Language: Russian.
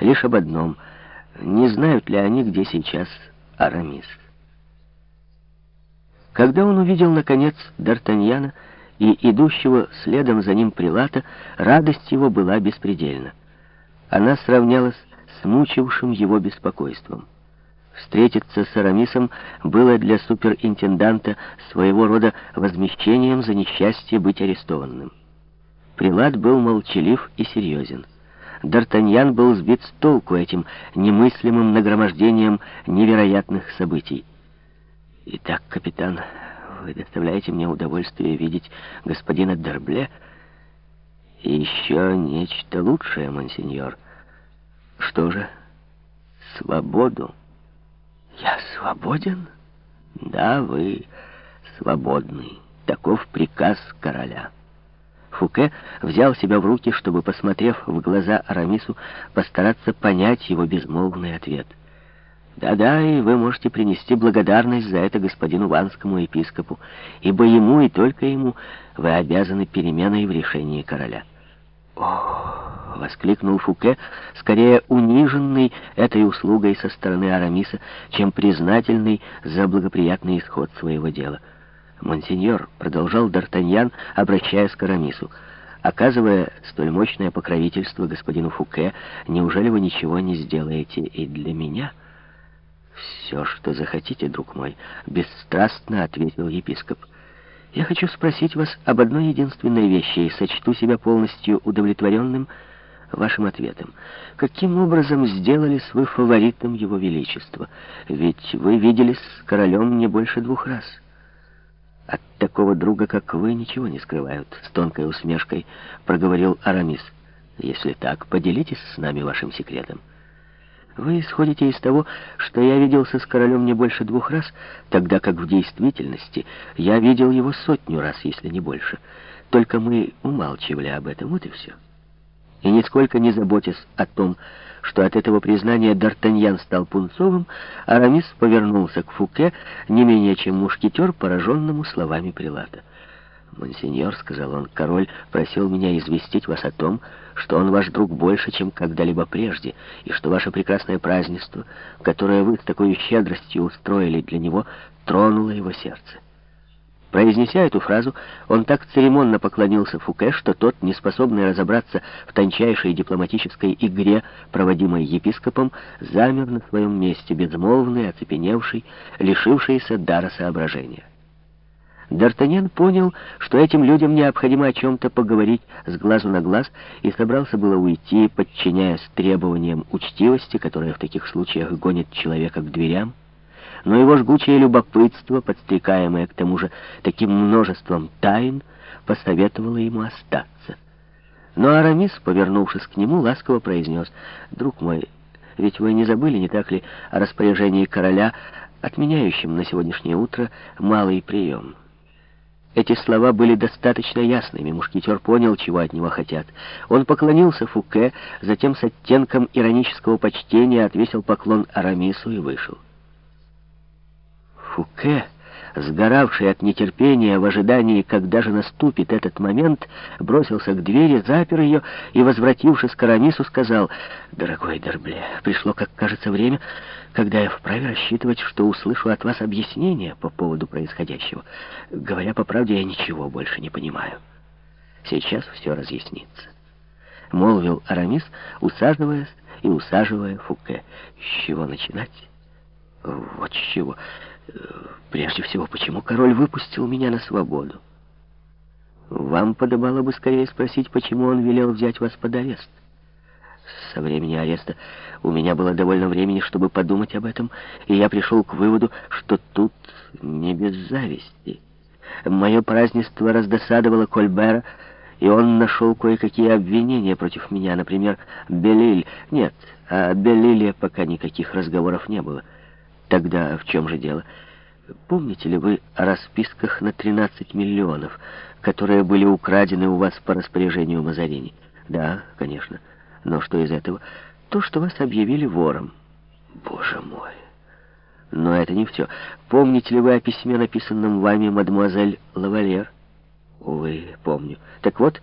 лишь об одном. Не знают ли они, где сейчас Арамис? Когда он увидел, наконец, Д'Артаньяна и идущего следом за ним Прилата, радость его была беспредельна. Она сравнялась с мучившим его беспокойством. Встретиться с Арамисом было для суперинтенданта своего рода возмещением за несчастье быть арестованным. Прилад был молчалив и серьезен. Д'Артаньян был сбит с толку этим немыслимым нагромождением невероятных событий. «Итак, капитан, вы доставляете мне удовольствие видеть господина Дербле и еще нечто лучшее, монсеньор. Что же? Свободу». «Я свободен?» «Да, вы свободны. Таков приказ короля». Фуке взял себя в руки, чтобы, посмотрев в глаза Арамису, постараться понять его безмолвный ответ. «Да-да, и вы можете принести благодарность за это господину ванскому епископу, ибо ему и только ему вы обязаны переменой в решении короля». «О!» — воскликнул Фуке, скорее униженный этой услугой со стороны Арамиса, чем признательный за благоприятный исход своего дела. «Монсеньор», — продолжал Д'Артаньян, обращаясь к Арамису, «оказывая столь мощное покровительство господину Фуке, неужели вы ничего не сделаете и для меня?» «Все, что захотите, друг мой», — бесстрастно ответил епископ. «Я хочу спросить вас об одной единственной вещи и сочту себя полностью удовлетворенным вашим ответом. Каким образом сделались вы фаворитом Его Величества? Ведь вы виделись с королем не больше двух раз». «От такого друга, как вы, ничего не скрывают», — с тонкой усмешкой проговорил Арамис. «Если так, поделитесь с нами вашим секретом». «Вы исходите из того, что я виделся с королем не больше двух раз, тогда как в действительности я видел его сотню раз, если не больше. Только мы умалчивали об этом, вот и все». И нисколько не заботясь о том, что от этого признания Д'Артаньян стал пунцовым, Арамис повернулся к Фуке не менее чем мушкетер, пораженному словами Прилата. «Монсеньор», — сказал он, — «король просил меня известить вас о том, что он ваш друг больше, чем когда-либо прежде, и что ваше прекрасное празднество, которое вы с такой щедростью устроили для него, тронуло его сердце». Произнеся эту фразу, он так церемонно поклонился Фуке, что тот, неспособный разобраться в тончайшей дипломатической игре, проводимой епископом, замер на своем месте, безмолвный, оцепеневший, лишившийся дара соображения. Д'Артаньян понял, что этим людям необходимо о чем-то поговорить с глазу на глаз, и собрался было уйти, подчиняясь требованиям учтивости, которая в таких случаях гонит человека к дверям но его жгучее любопытство, подстрекаемое к тому же таким множеством тайн, посоветовало ему остаться. Но Арамис, повернувшись к нему, ласково произнес, «Друг мой, ведь вы не забыли, не так ли, о распоряжении короля, отменяющем на сегодняшнее утро малый прием?» Эти слова были достаточно ясными. Мушкетер понял, чего от него хотят. Он поклонился Фуке, затем с оттенком иронического почтения отвесил поклон Арамису и вышел. Фуке, сгоравший от нетерпения в ожидании, когда же наступит этот момент, бросился к двери, запер ее и, возвратившись к Арамису, сказал, «Дорогой Дербле, пришло, как кажется, время, когда я вправе рассчитывать, что услышу от вас объяснение по поводу происходящего. Говоря по правде, я ничего больше не понимаю. Сейчас все разъяснится». — молвил Арамис, усаживаясь и усаживая Фуке. «С чего начинать?» «Вот с чего. Прежде всего, почему король выпустил меня на свободу? Вам подобало бы скорее спросить, почему он велел взять вас под арест. Со времени ареста у меня было довольно времени, чтобы подумать об этом, и я пришел к выводу, что тут не без зависти. Мое празднество раздосадовало Кольбера, и он нашел кое-какие обвинения против меня, например, Белиль. Нет, о Белиле пока никаких разговоров не было. Тогда в чем же дело? Помните ли вы о расписках на 13 миллионов, которые были украдены у вас по распоряжению Мазарини? Да, конечно. Но что из этого? То, что вас объявили вором. Боже мой! Но это не все. Помните ли вы о письме, написанном вами, мадемуазель Лавальер? Увы, помню. Так вот,